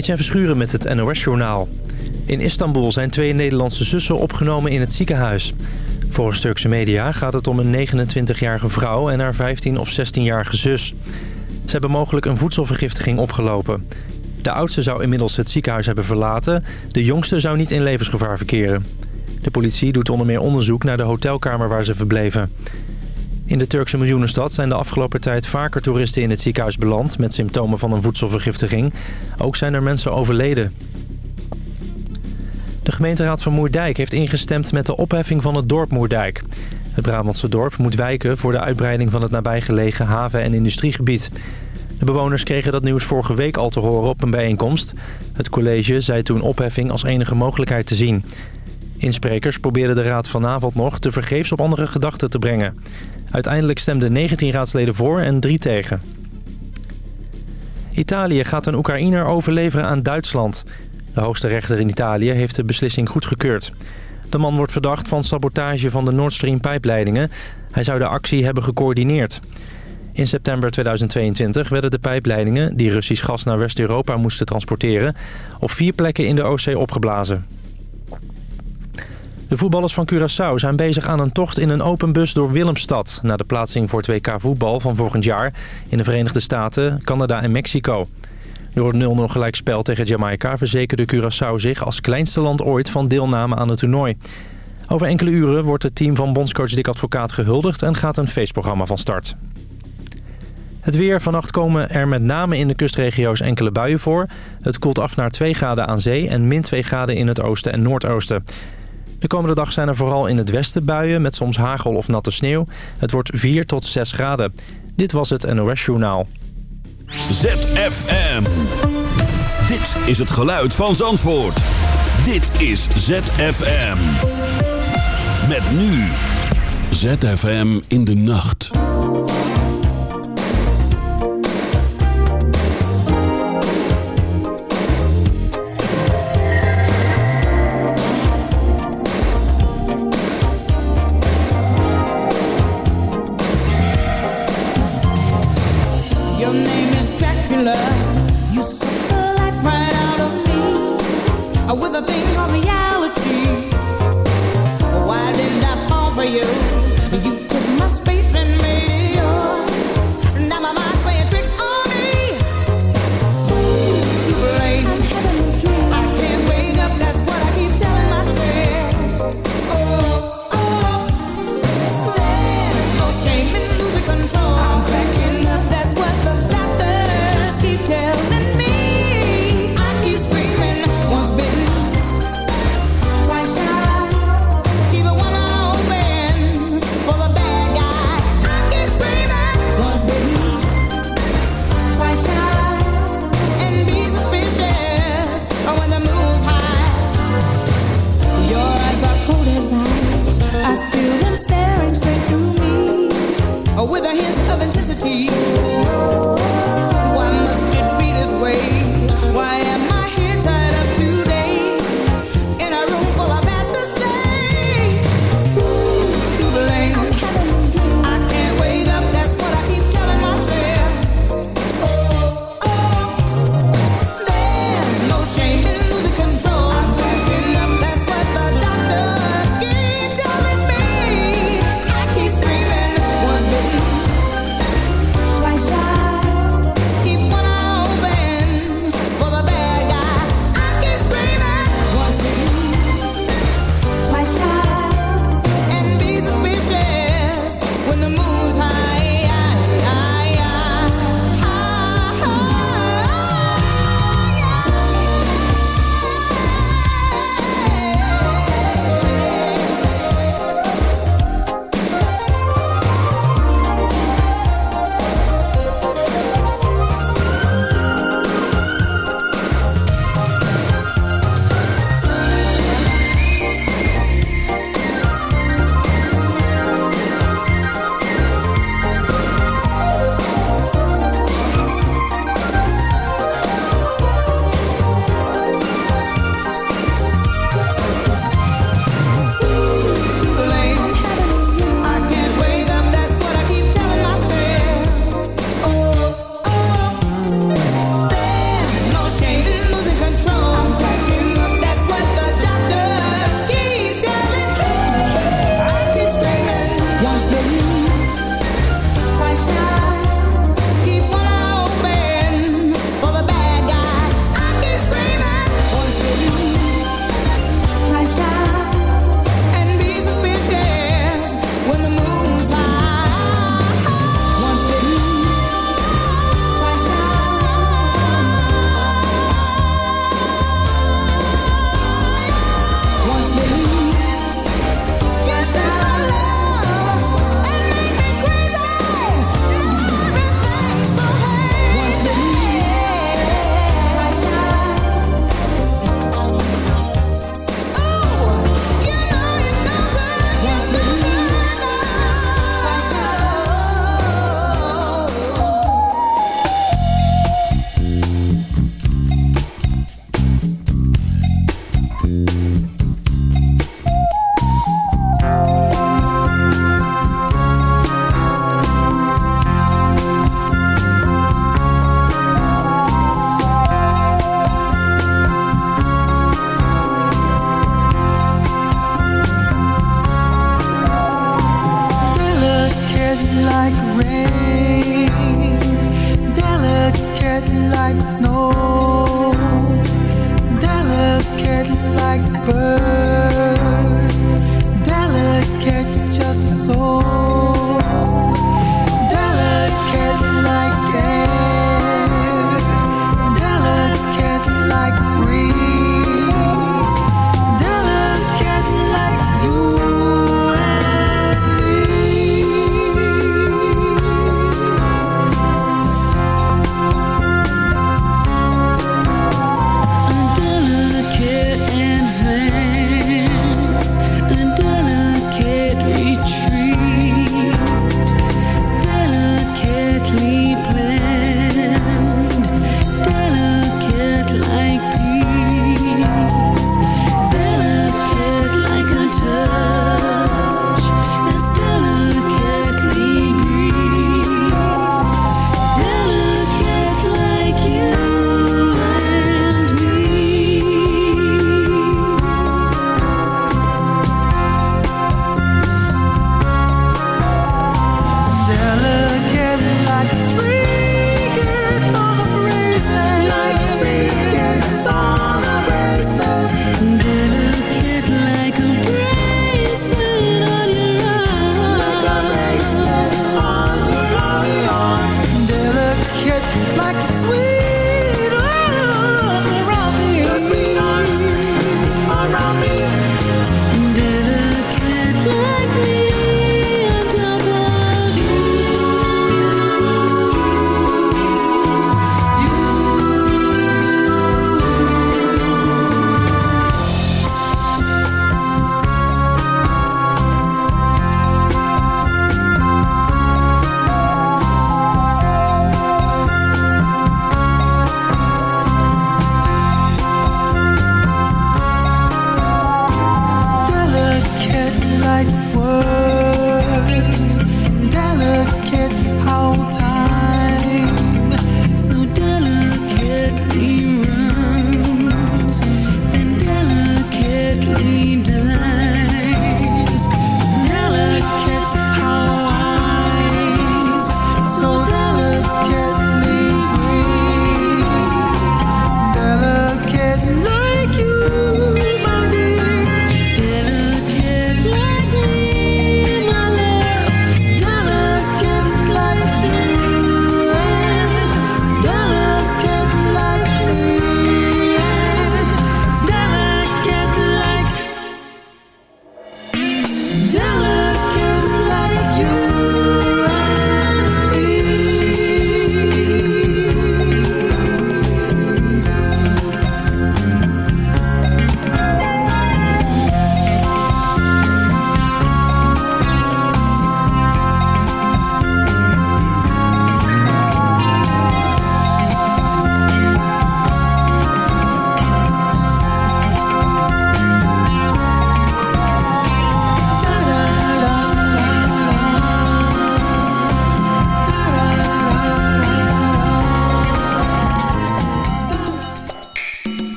Etienne Verschuren met het NOS-journaal. In Istanbul zijn twee Nederlandse zussen opgenomen in het ziekenhuis. Volgens Turkse media gaat het om een 29-jarige vrouw en haar 15 of 16-jarige zus. Ze hebben mogelijk een voedselvergiftiging opgelopen. De oudste zou inmiddels het ziekenhuis hebben verlaten. De jongste zou niet in levensgevaar verkeren. De politie doet onder meer onderzoek naar de hotelkamer waar ze verbleven. In de Turkse miljoenenstad zijn de afgelopen tijd vaker toeristen in het ziekenhuis beland... met symptomen van een voedselvergiftiging. Ook zijn er mensen overleden. De gemeenteraad van Moerdijk heeft ingestemd met de opheffing van het dorp Moerdijk. Het Brabantse dorp moet wijken voor de uitbreiding van het nabijgelegen haven- en industriegebied. De bewoners kregen dat nieuws vorige week al te horen op een bijeenkomst. Het college zei toen opheffing als enige mogelijkheid te zien. Insprekers probeerden de raad vanavond nog te vergeefs op andere gedachten te brengen. Uiteindelijk stemden 19 raadsleden voor en 3 tegen. Italië gaat een Oekraïner overleveren aan Duitsland. De hoogste rechter in Italië heeft de beslissing goedgekeurd. De man wordt verdacht van sabotage van de Nord Stream pijpleidingen. Hij zou de actie hebben gecoördineerd. In september 2022 werden de pijpleidingen, die Russisch gas naar West-Europa moesten transporteren, op vier plekken in de Oostzee opgeblazen. De voetballers van Curaçao zijn bezig aan een tocht in een open bus door Willemstad... na de plaatsing voor 2K voetbal van volgend jaar in de Verenigde Staten, Canada en Mexico. Door het 0-0 gelijkspel tegen Jamaica verzekerde Curaçao zich als kleinste land ooit van deelname aan het toernooi. Over enkele uren wordt het team van bondscoach Dick Advocaat gehuldigd en gaat een feestprogramma van start. Het weer. Vannacht komen er met name in de kustregio's enkele buien voor. Het koelt af naar 2 graden aan zee en min 2 graden in het oosten en noordoosten. De komende dag zijn er vooral in het westen buien met soms hagel of natte sneeuw. Het wordt 4 tot 6 graden. Dit was het NOS Journaal. ZFM. Dit is het geluid van Zandvoort. Dit is ZFM. Met nu. ZFM in de nacht.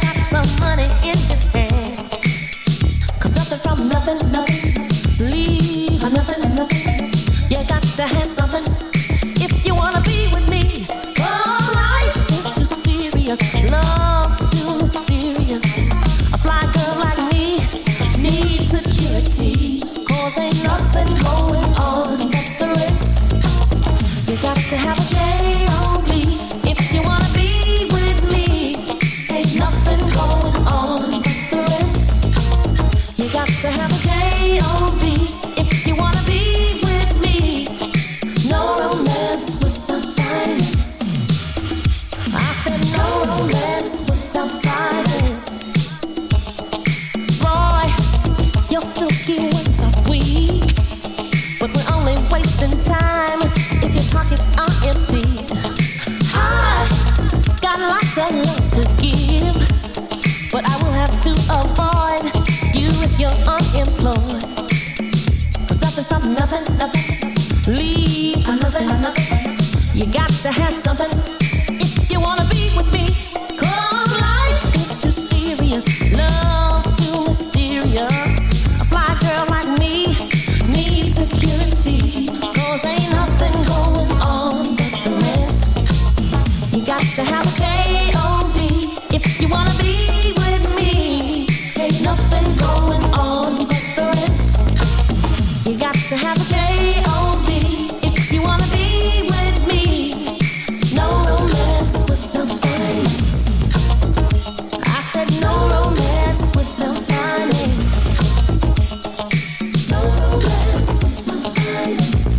Got some money in his hand. Nothing from nothing, nothing. Leave a fly girl like me needs security, 'cause ain't nothing, nothing You got to have a if eyes.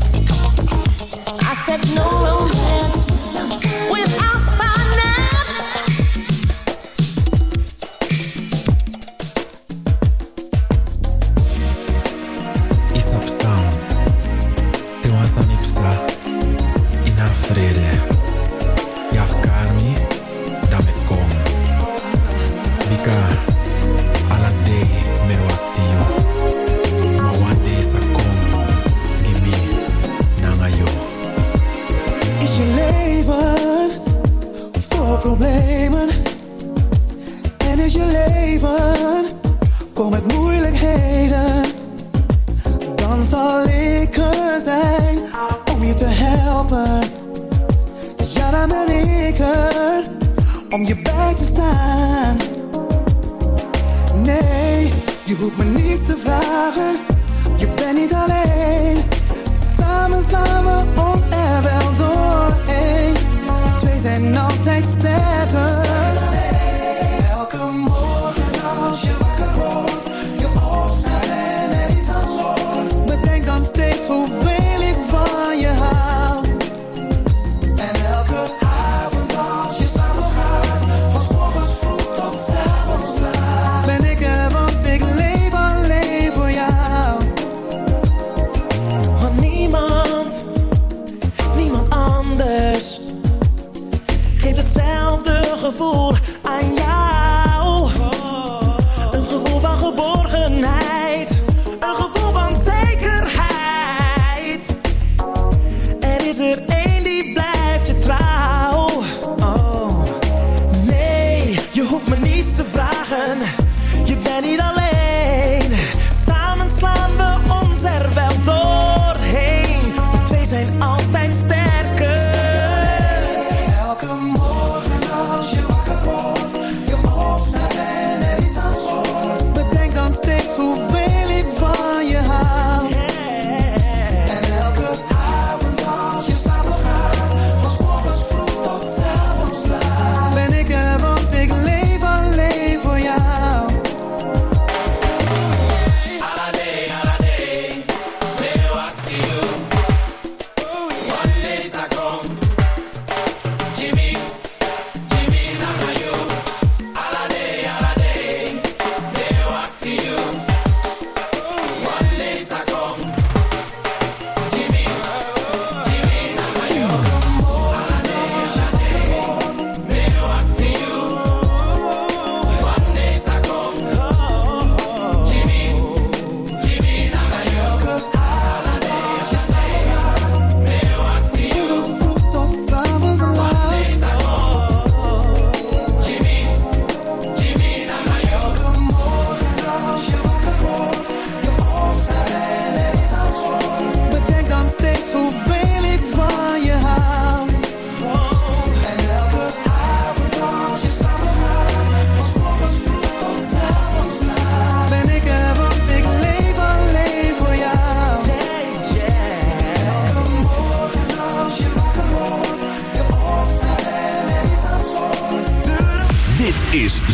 It's to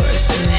force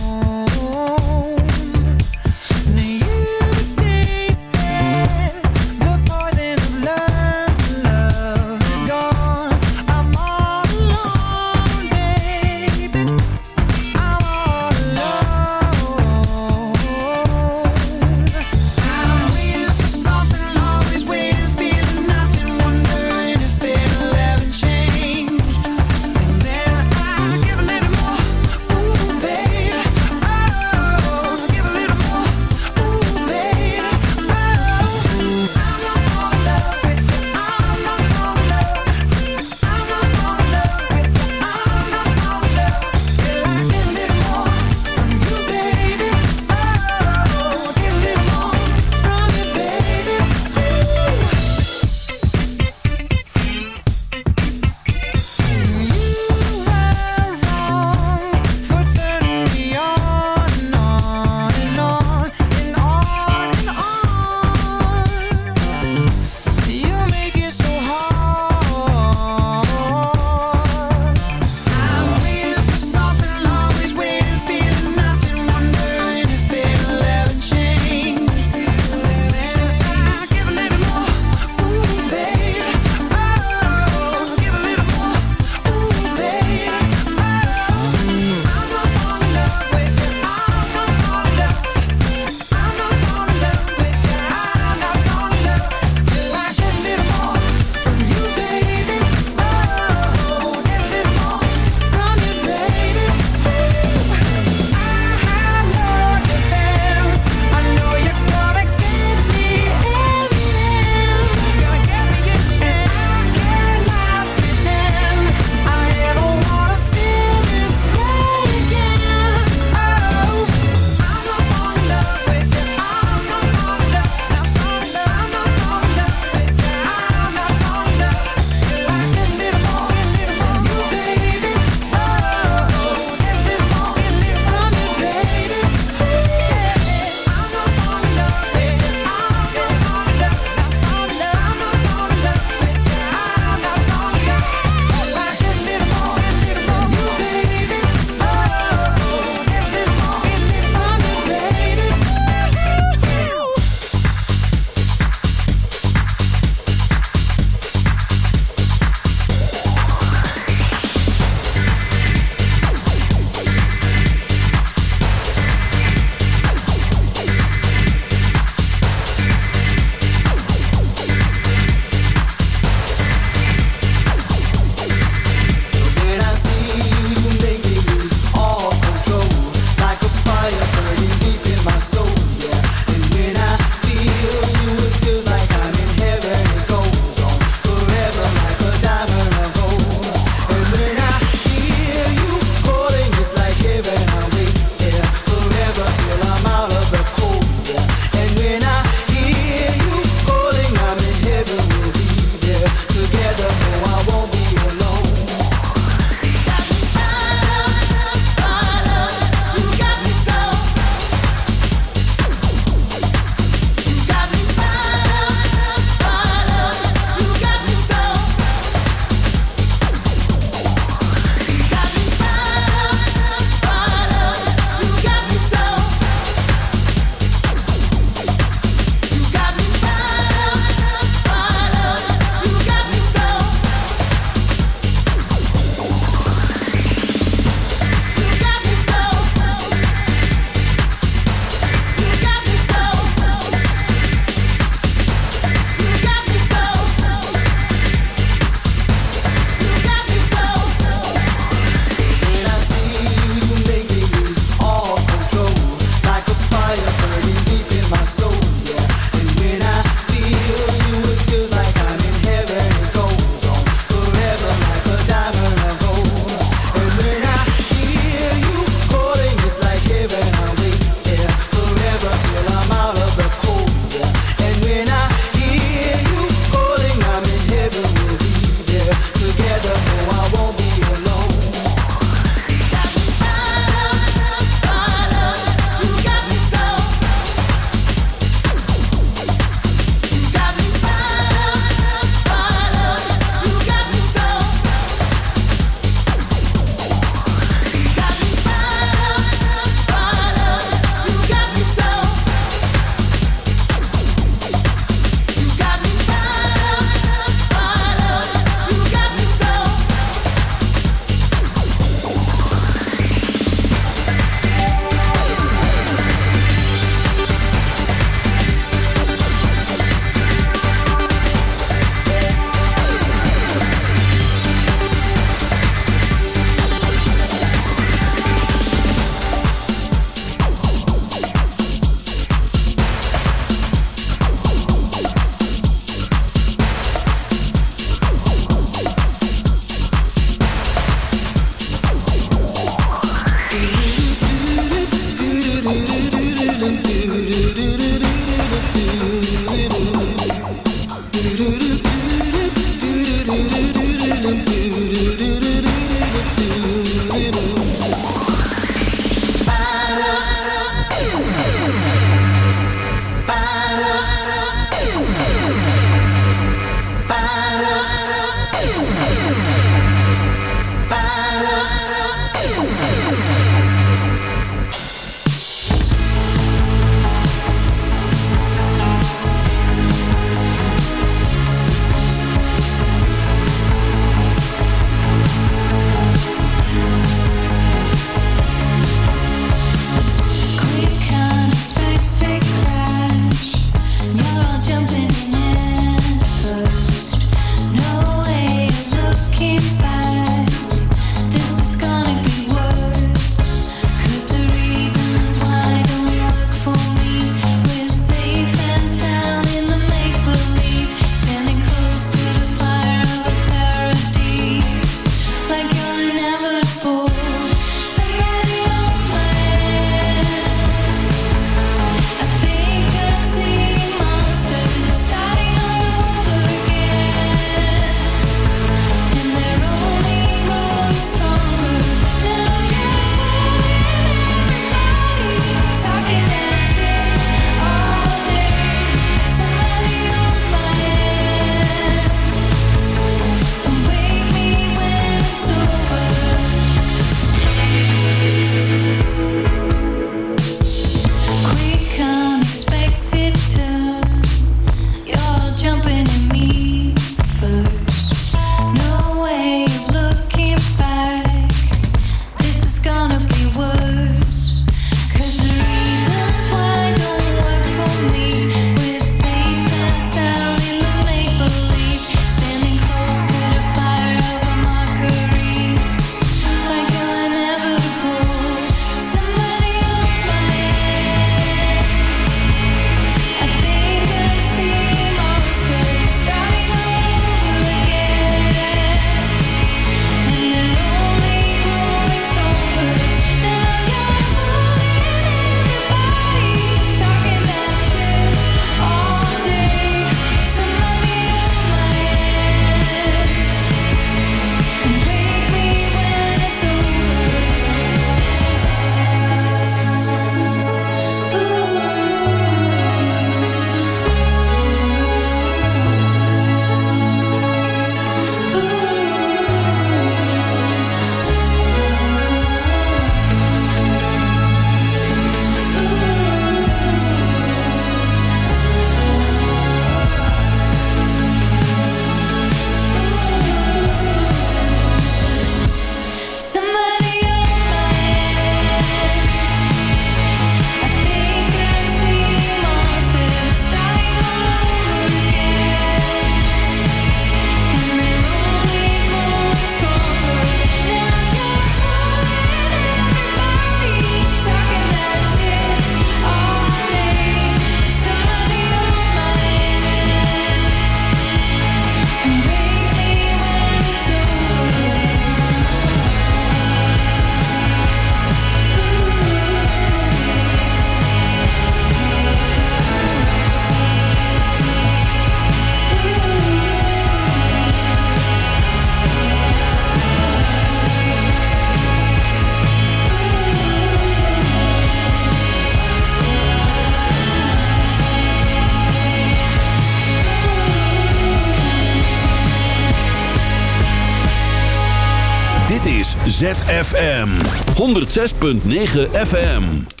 106.9 FM.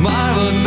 Maar wat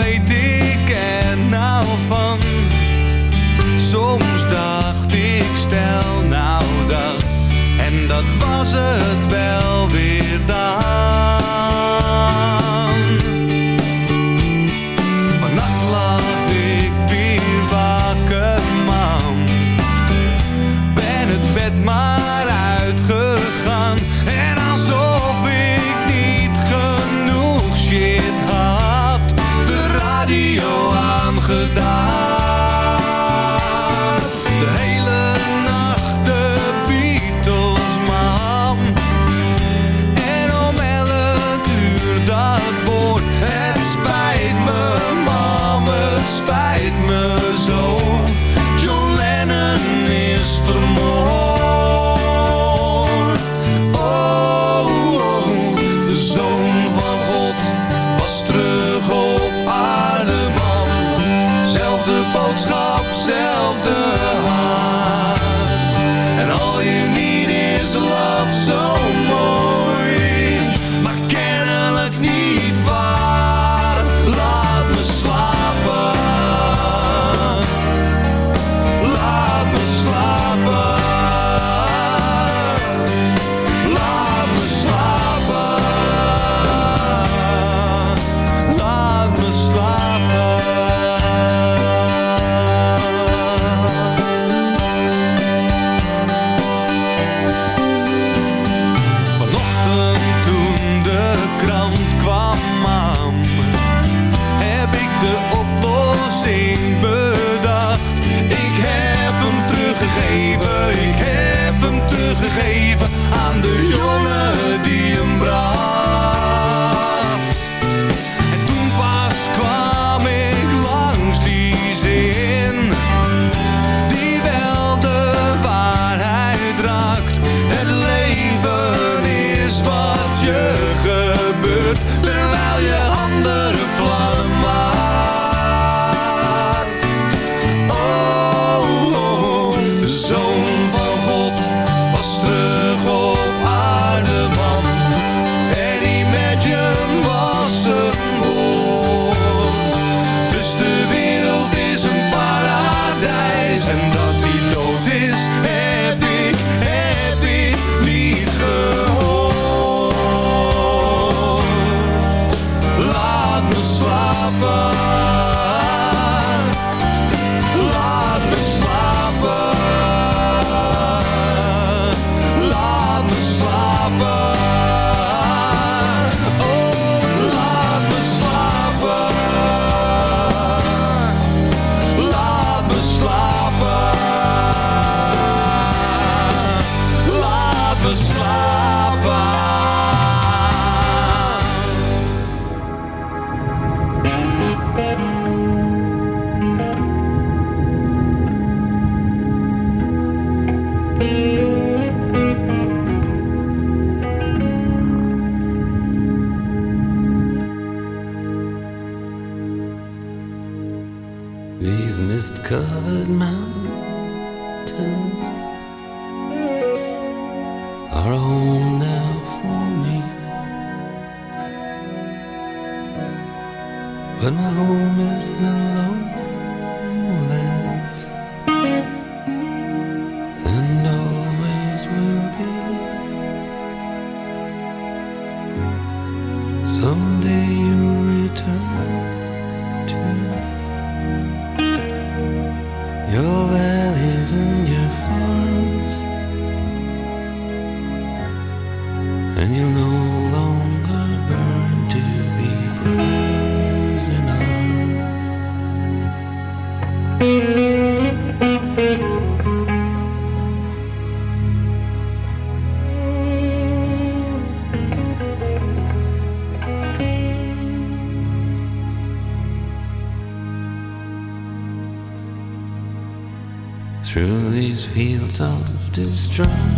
geven aan de jongen. when home is the low of destruction.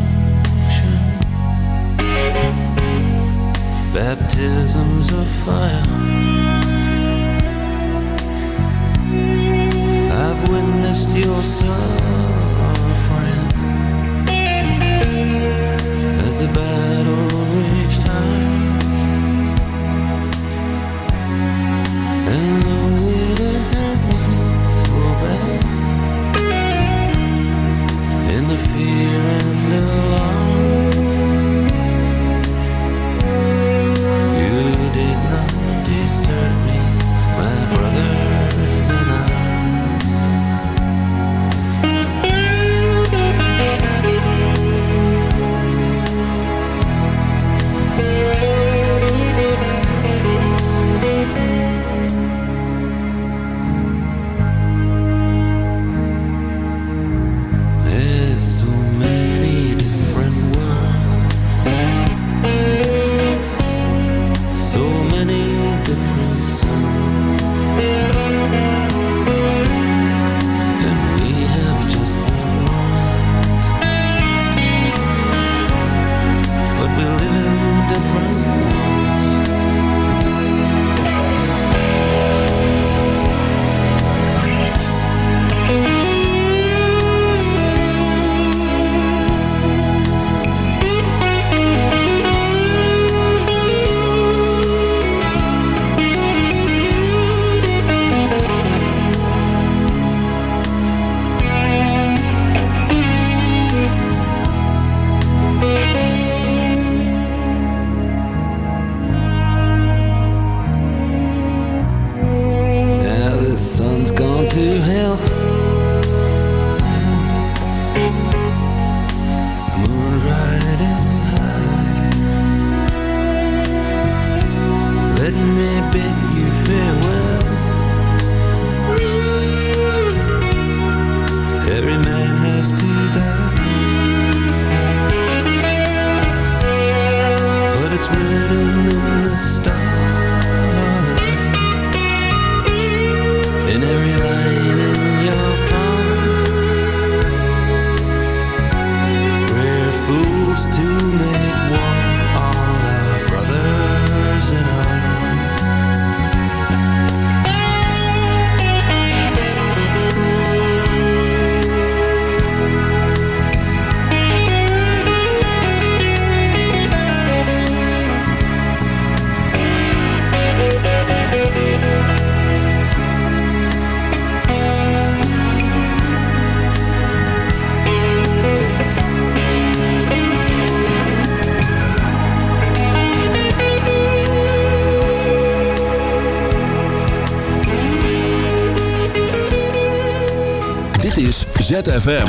ZFM.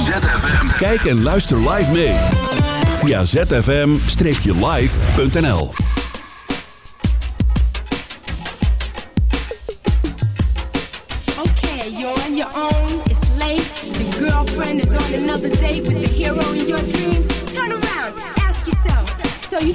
Kijk en luister live mee. Via zfm-live.nl Okay, you're on your own, it's late. The girlfriend is on another date with the hero in your dream. Turn around, ask yourself, so you